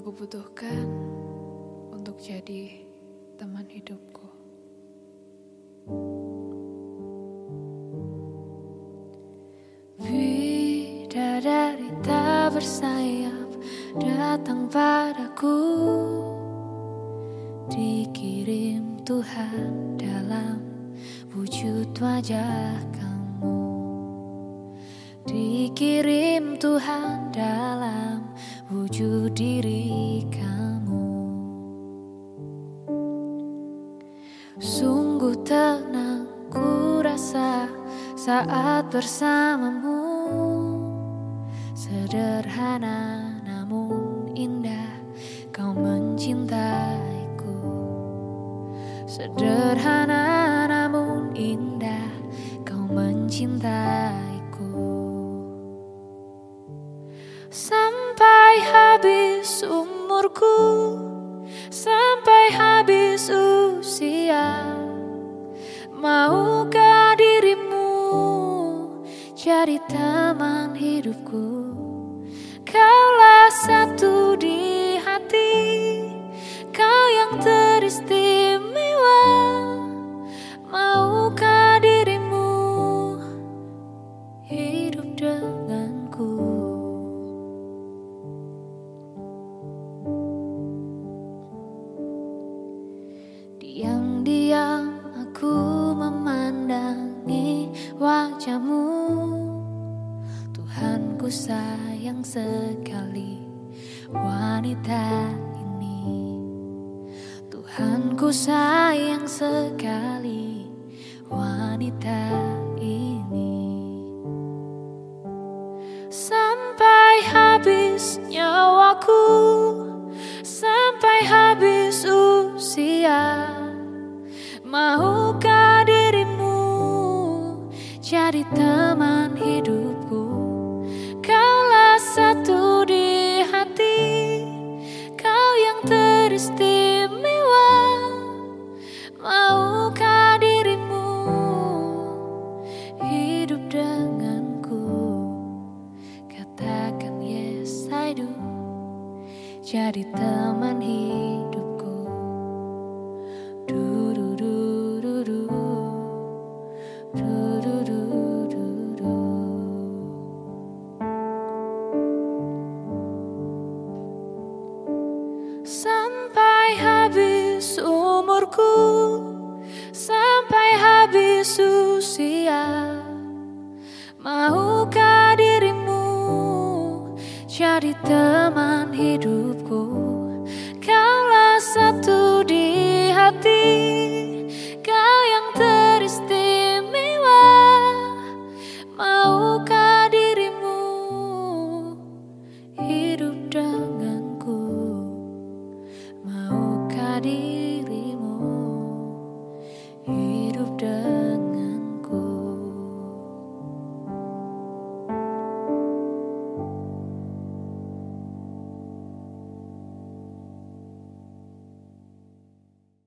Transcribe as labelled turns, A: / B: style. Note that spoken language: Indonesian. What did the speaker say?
A: aku butuhkan untuk jadi teman hidupku. Bidadari tak bersayap datang padaku Dikirim Tuhan dalam wujud wajah kamu Dikirim Tuhan dalam wujud diri kamu. Sungguh tenang ku rasa saat bersamamu. Sederhana namun indah kau mencintaiku. Sederhana namun indah kau mencintaiku umurku Sampai habis usia. Maukah dirimu jadi teman hidupku? Kaulah satu di hati sekali wanita ini. Tuhanku sayang sekali wanita ini. Sampai habis nyawaku Sampai habis usia Maukah dirimu jadi teman hidupku jadi teman hidupku. Du -du -du -du -du. Du -du -du. Sampai habis umurku, sampai habis usia, maukah dirimu jadi teman hidupku